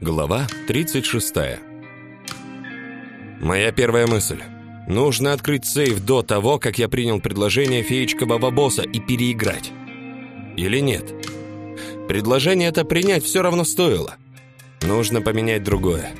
Глава 36. Моя первая мысль. Нужно открыть сейф до того, как я принял предложение феечка Баба-босса и переиграть. Или нет? Предложение это принять все равно стоило. Нужно поменять другое.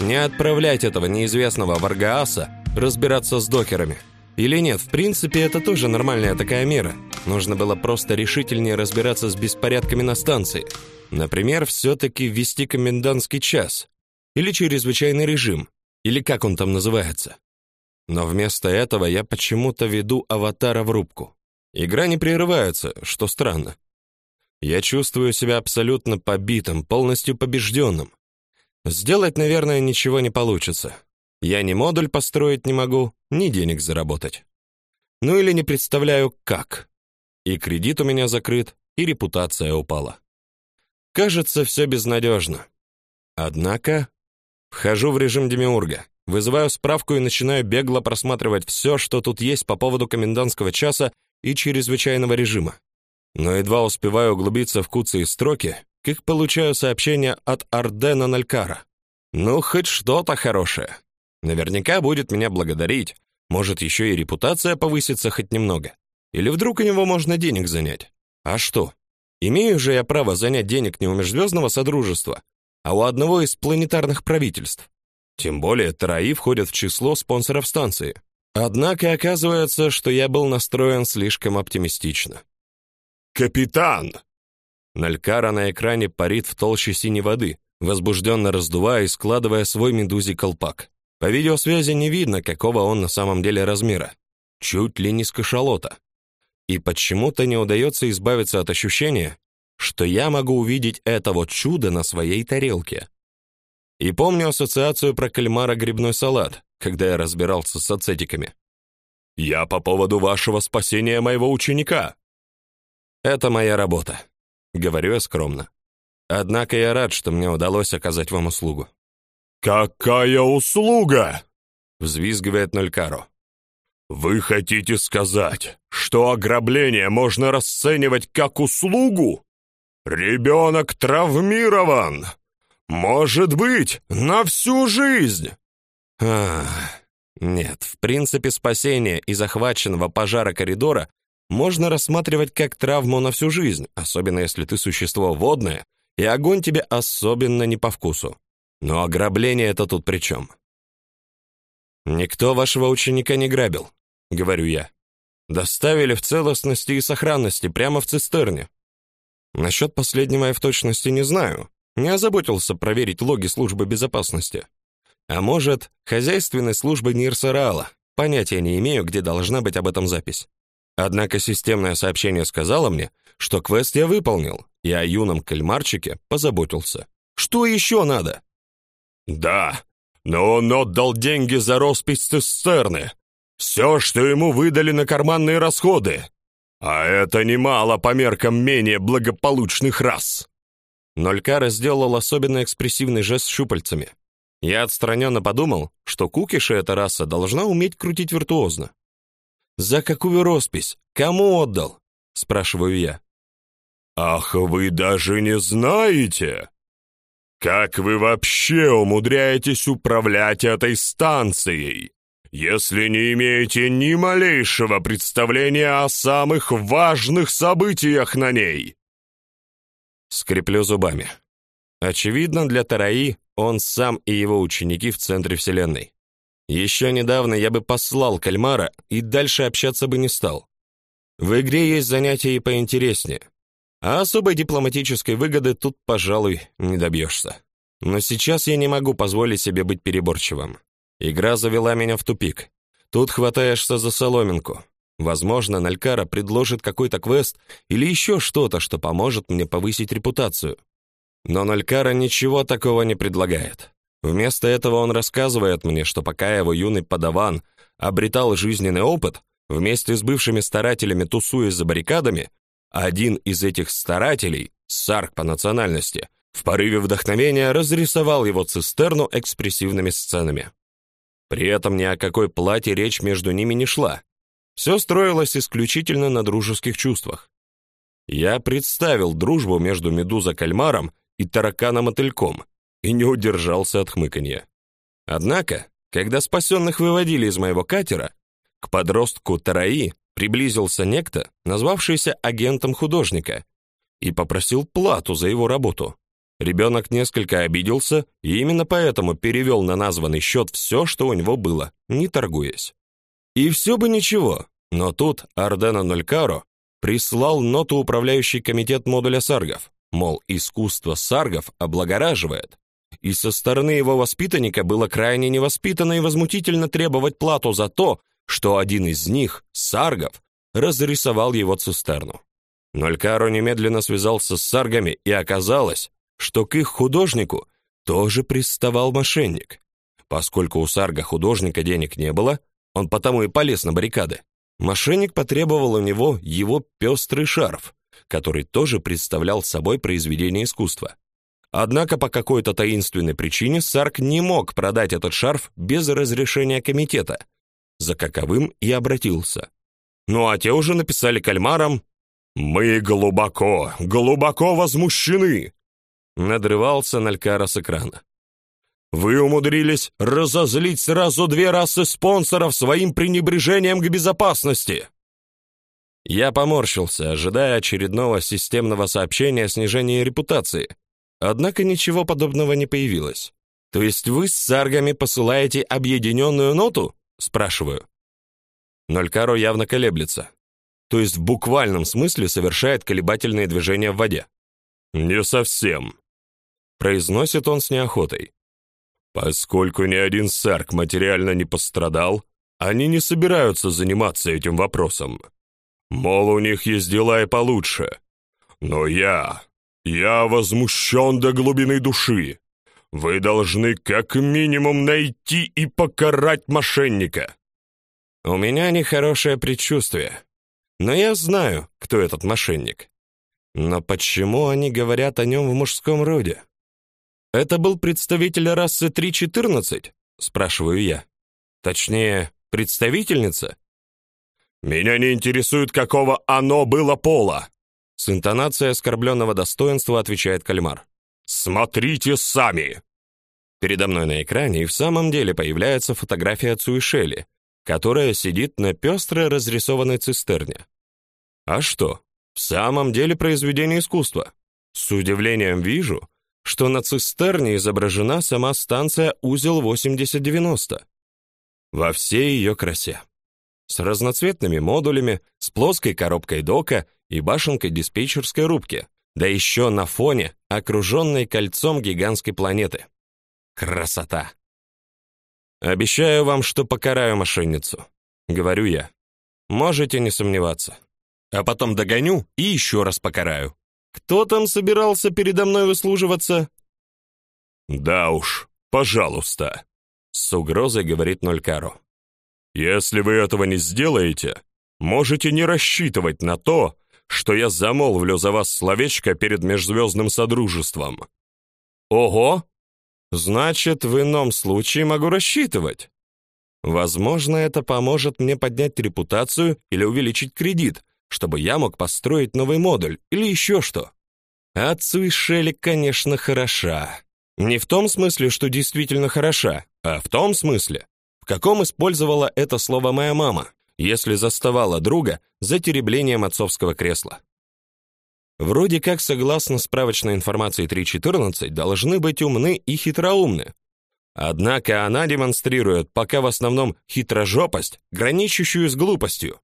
Не отправлять этого неизвестного Варгааса разбираться с докерами. Или нет, в принципе, это тоже нормальная такая мера. Нужно было просто решительнее разбираться с беспорядками на станции. Например, все-таки ввести комендантский час. Или чрезвычайный режим. Или как он там называется. Но вместо этого я почему-то веду аватара в рубку. Игра не прерывается, что странно. Я чувствую себя абсолютно побитым, полностью побежденным. Сделать, наверное, ничего не получится. Я ни модуль построить не могу, ни денег заработать. Ну или не представляю, как. И кредит у меня закрыт, и репутация упала. Кажется, все безнадежно. Однако вхожу в режим демиурга, вызываю справку и начинаю бегло просматривать все, что тут есть по поводу комендантского часа и чрезвычайного режима. Но едва успеваю углубиться в куцы и строки, как получаю сообщение от Ардена Налькара. Ну, хоть что-то хорошее. Наверняка будет меня благодарить. Может, еще и репутация повысится хоть немного. Или вдруг у него можно денег занять. А что? Имею же я право занять денег не у межзвездного содружества, а у одного из планетарных правительств. Тем более Тараи входят в число спонсоров станции. Однако оказывается, что я был настроен слишком оптимистично. «Капитан!» Налькара на экране парит в толще синей воды, возбужденно раздувая и складывая свой медузий колпак. По видеосвязи не видно, какого он на самом деле размера. Чуть ли не с кашалота и почему-то не удается избавиться от ощущения, что я могу увидеть это вот чудо на своей тарелке. И помню ассоциацию про кальмара грибной салат, когда я разбирался с ацетиками. «Я по поводу вашего спасения моего ученика». «Это моя работа», — говорю я скромно. «Однако я рад, что мне удалось оказать вам услугу». «Какая услуга?» — взвизгивает Нолькаро. «Вы хотите сказать, что ограбление можно расценивать как услугу? Ребенок травмирован! Может быть, на всю жизнь!» Ах, нет, в принципе, спасение из захваченного пожара коридора можно рассматривать как травму на всю жизнь, особенно если ты существо водное, и огонь тебе особенно не по вкусу. Но ограбление это тут при чем? Никто вашего ученика не грабил говорю я. Доставили в целостности и сохранности прямо в цистерне. Насчет последнего я в точности не знаю. Не озаботился проверить логи службы безопасности. А может, хозяйственной службы Нирсарала. Понятия не имею, где должна быть об этом запись. Однако системное сообщение сказало мне, что квест я выполнил, и о юном кальмарчике позаботился. Что еще надо? Да, но он отдал деньги за роспись цистерны, все, что ему выдали на карманные расходы. А это немало по меркам менее благополучных рас. Нолькара сделал особенно экспрессивный жест щупальцами. Я отстраненно подумал, что кукиши эта раса должна уметь крутить виртуозно. «За какую роспись? Кому отдал?» — спрашиваю я. «Ах, вы даже не знаете! Как вы вообще умудряетесь управлять этой станцией?» Если не имеете ни малейшего представления о самых важных событиях на ней. Скреплю зубами. Очевидно, для Тараи он сам и его ученики в центре вселенной. Еще недавно я бы послал кальмара и дальше общаться бы не стал. В игре есть занятия и поинтереснее. А особой дипломатической выгоды тут, пожалуй, не добьешься. Но сейчас я не могу позволить себе быть переборчивым. Игра завела меня в тупик. Тут хватаешься за соломинку. Возможно, Налькара предложит какой-то квест или еще что-то, что поможет мне повысить репутацию. Но Налькара ничего такого не предлагает. Вместо этого он рассказывает мне, что пока его юный подаван обретал жизненный опыт, вместе с бывшими старателями тусуясь за баррикадами, один из этих старателей, сарк по национальности, в порыве вдохновения разрисовал его цистерну экспрессивными сценами. При этом ни о какой плате речь между ними не шла. Все строилось исключительно на дружеских чувствах. Я представил дружбу между медуза-кальмаром и тараканом-мотыльком и не удержался от хмыканья. Однако, когда спасенных выводили из моего катера, к подростку Тараи приблизился некто, назвавшийся агентом художника, и попросил плату за его работу. Ребенок несколько обиделся и именно поэтому перевел на названный счет все, что у него было, не торгуясь. И все бы ничего, но тут Ардена Нолькаро прислал ноту управляющий комитет модуля саргов, мол, искусство саргов облагораживает, и со стороны его воспитанника было крайне невоспитанно и возмутительно требовать плату за то, что один из них, саргов, разрисовал его цистерну. Нолькаро немедленно связался с саргами, и оказалось, что к их художнику тоже приставал мошенник. Поскольку у сарга художника денег не было, он потому и полез на баррикады. Мошенник потребовал у него его пестрый шарф, который тоже представлял собой произведение искусства. Однако по какой-то таинственной причине Сарк не мог продать этот шарф без разрешения комитета, за каковым и обратился. Ну а те уже написали кальмарам «Мы глубоко, глубоко возмущены!» Надрывался Налькара с экрана. Вы умудрились разозлить сразу две расы спонсоров своим пренебрежением к безопасности. Я поморщился, ожидая очередного системного сообщения о снижении репутации. Однако ничего подобного не появилось. То есть вы с саргами посылаете объединенную ноту? спрашиваю. Нолькаро явно колеблется. То есть в буквальном смысле совершает колебательные движения в воде. Не совсем, произносит он с неохотой. Поскольку ни один сарк материально не пострадал, они не собираются заниматься этим вопросом. Мол, у них есть дела и получше. Но я, я возмущен до глубины души. Вы должны как минимум найти и покарать мошенника. У меня нехорошее предчувствие. Но я знаю, кто этот мошенник. Но почему они говорят о нем в мужском роде? Это был представитель расы 314, спрашиваю я. Точнее, представительница. Меня не интересует, какого оно было пола, с интонацией оскорбленного достоинства отвечает кальмар. Смотрите сами. Передо мной на экране и в самом деле появляется фотография Цуишели, которая сидит на пестро разрисованной цистерне. А что? В самом деле произведение искусства. С удивлением вижу, что на цистерне изображена сама станция Узел 8090 во всей ее красе. С разноцветными модулями, с плоской коробкой дока и башенкой диспетчерской рубки, да еще на фоне, окруженной кольцом гигантской планеты. Красота! Обещаю вам, что покараю мошенницу, говорю я. Можете не сомневаться. А потом догоню и еще раз покараю. Кто там собирался передо мной выслуживаться? Да уж, пожалуйста, с угрозой говорит Нолькаро. Если вы этого не сделаете, можете не рассчитывать на то, что я замолвлю за вас словечко перед межзвездным содружеством. Ого! Значит, в ином случае могу рассчитывать. Возможно, это поможет мне поднять репутацию или увеличить кредит, чтобы я мог построить новый модуль или еще что. Отцу и Шелли, конечно, хороша. Не в том смысле, что действительно хороша, а в том смысле, в каком использовала это слово моя мама, если заставала друга за тереблением отцовского кресла. Вроде как, согласно справочной информации 3.14, должны быть умны и хитроумны. Однако она демонстрирует пока в основном хитрожопость, граничащую с глупостью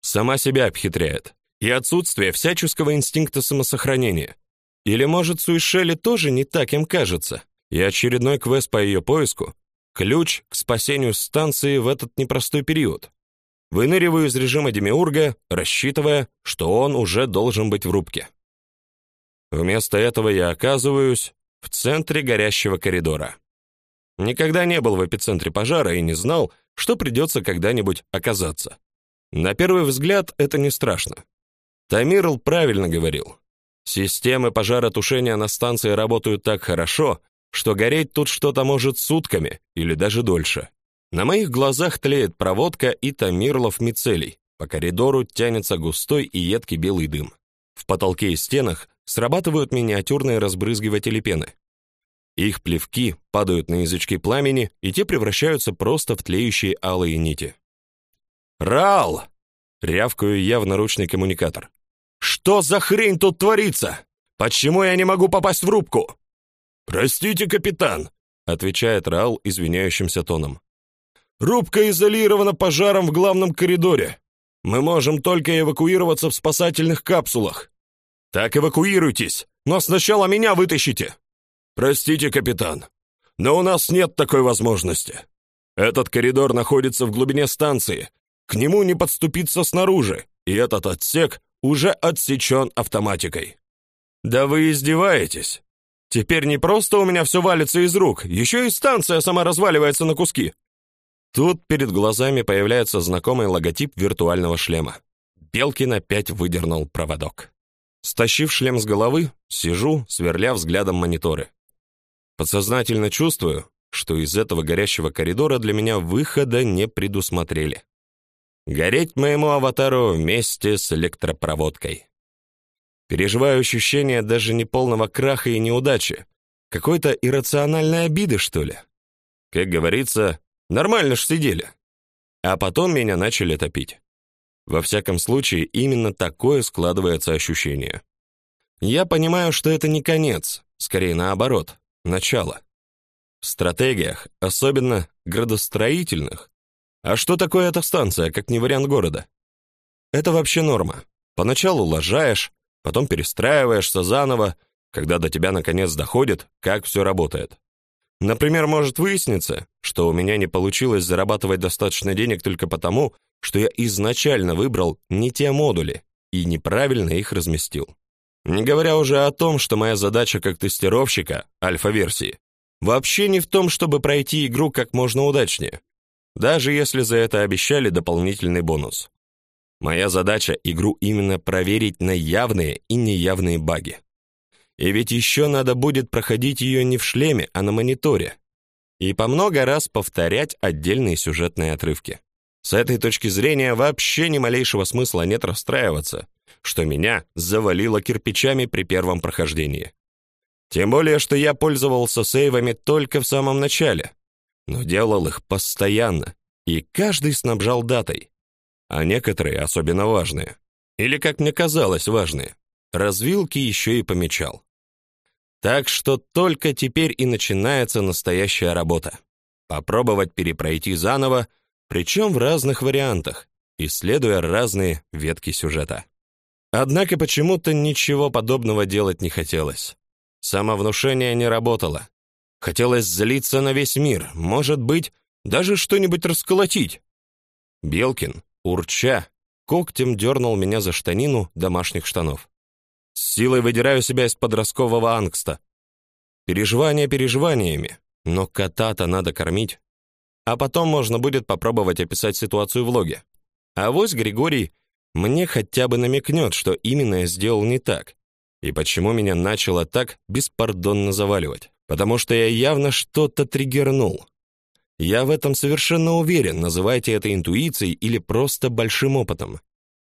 сама себя обхитряет, и отсутствие всяческого инстинкта самосохранения. Или, может, Суишели тоже не так им кажется, и очередной квест по ее поиску — ключ к спасению станции в этот непростой период. Выныриваю из режима Демиурга, рассчитывая, что он уже должен быть в рубке. Вместо этого я оказываюсь в центре горящего коридора. Никогда не был в эпицентре пожара и не знал, что придется когда-нибудь оказаться. На первый взгляд это не страшно. Тамирл правильно говорил. Системы пожаротушения на станции работают так хорошо, что гореть тут что-то может сутками или даже дольше. На моих глазах тлеет проводка и тамирлов мицелий. По коридору тянется густой и едкий белый дым. В потолке и стенах срабатывают миниатюрные разбрызгиватели пены. Их плевки падают на язычки пламени, и те превращаются просто в тлеющие алые нити. «Рал!» — рявкаю я в наручный коммуникатор. «Что за хрень тут творится? Почему я не могу попасть в рубку?» «Простите, капитан», — отвечает Рал извиняющимся тоном. «Рубка изолирована пожаром в главном коридоре. Мы можем только эвакуироваться в спасательных капсулах». «Так эвакуируйтесь, но сначала меня вытащите». «Простите, капитан, но у нас нет такой возможности. Этот коридор находится в глубине станции, к нему не подступиться снаружи, и этот отсек уже отсечен автоматикой». «Да вы издеваетесь? Теперь не просто у меня все валится из рук, еще и станция сама разваливается на куски». Тут перед глазами появляется знакомый логотип виртуального шлема. Белкин опять выдернул проводок. Стащив шлем с головы, сижу, сверля взглядом мониторы. Подсознательно чувствую, что из этого горящего коридора для меня выхода не предусмотрели. Гореть моему аватару вместе с электропроводкой. Переживаю ощущение даже не полного краха и неудачи, какой-то иррациональной обиды, что ли. Как говорится, нормально ж сидели. А потом меня начали топить. Во всяком случае, именно такое складывается ощущение. Я понимаю, что это не конец, скорее наоборот начало. В стратегиях, особенно градостроительных, а что такое эта станция, как не вариант города? Это вообще норма. Поначалу лажаешь, потом перестраиваешься заново, когда до тебя наконец доходит, как все работает. Например, может выясниться, что у меня не получилось зарабатывать достаточно денег только потому, что я изначально выбрал не те модули и неправильно их разместил. Не говоря уже о том, что моя задача как тестировщика альфа-версии вообще не в том, чтобы пройти игру как можно удачнее, даже если за это обещали дополнительный бонус. Моя задача игру именно проверить на явные и неявные баги. И ведь еще надо будет проходить ее не в шлеме, а на мониторе. И по много раз повторять отдельные сюжетные отрывки. С этой точки зрения вообще ни малейшего смысла нет расстраиваться, что меня завалило кирпичами при первом прохождении. Тем более, что я пользовался сейвами только в самом начале, но делал их постоянно, и каждый снабжал датой. А некоторые, особенно важные, или, как мне казалось, важные, развилки еще и помечал. Так что только теперь и начинается настоящая работа. Попробовать перепройти заново, причем в разных вариантах, исследуя разные ветки сюжета. Однако почему-то ничего подобного делать не хотелось. Самовнушение не работало. Хотелось злиться на весь мир, может быть, даже что-нибудь расколотить. Белкин, урча, когтем дернул меня за штанину домашних штанов. С силой выдираю себя из подросткового ангста. Переживания переживаниями, но кота-то надо кормить. А потом можно будет попробовать описать ситуацию в логе. А вось Григорий мне хотя бы намекнет, что именно я сделал не так, и почему меня начало так беспардонно заваливать. Потому что я явно что-то триггернул. Я в этом совершенно уверен, называйте это интуицией или просто большим опытом.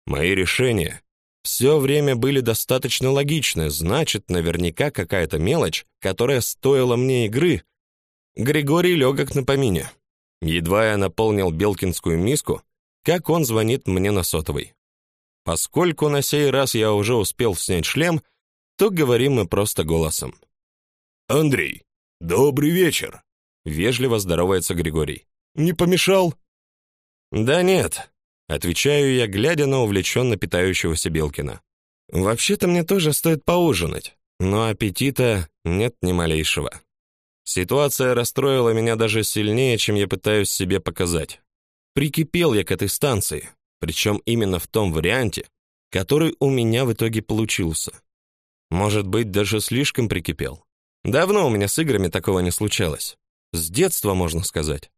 Мои решения все время были достаточно логичны, значит, наверняка какая-то мелочь, которая стоила мне игры. Григорий легок на помине. Едва я наполнил Белкинскую миску, как он звонит мне на сотовый. Поскольку на сей раз я уже успел снять шлем, то говорим мы просто голосом. «Андрей, добрый вечер!» Вежливо здоровается Григорий. «Не помешал?» «Да нет», — отвечаю я, глядя на увлеченно питающегося Белкина. «Вообще-то мне тоже стоит поужинать, но аппетита нет ни малейшего. Ситуация расстроила меня даже сильнее, чем я пытаюсь себе показать. Прикипел я к этой станции, причем именно в том варианте, который у меня в итоге получился. Может быть, даже слишком прикипел. Давно у меня с играми такого не случалось. С детства, можно сказать.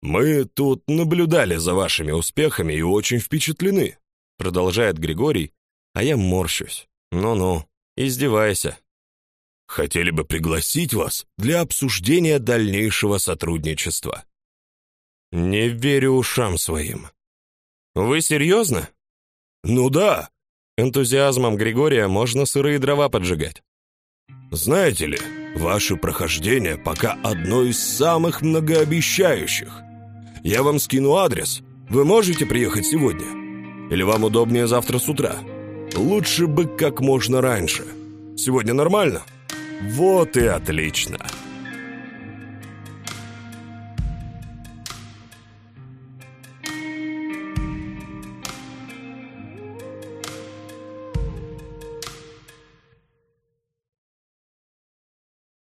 Мы тут наблюдали за вашими успехами и очень впечатлены, продолжает Григорий, а я морщусь. Ну-ну, издевайся. Хотели бы пригласить вас для обсуждения дальнейшего сотрудничества. Не верю ушам своим. Вы серьезно?» Ну да. Энтузиазмом Григория можно сырые дрова поджигать. Знаете ли, Ваше прохождение пока одно из самых многообещающих. Я вам скину адрес. Вы можете приехать сегодня? Или вам удобнее завтра с утра? Лучше бы как можно раньше. Сегодня нормально? Вот и отлично.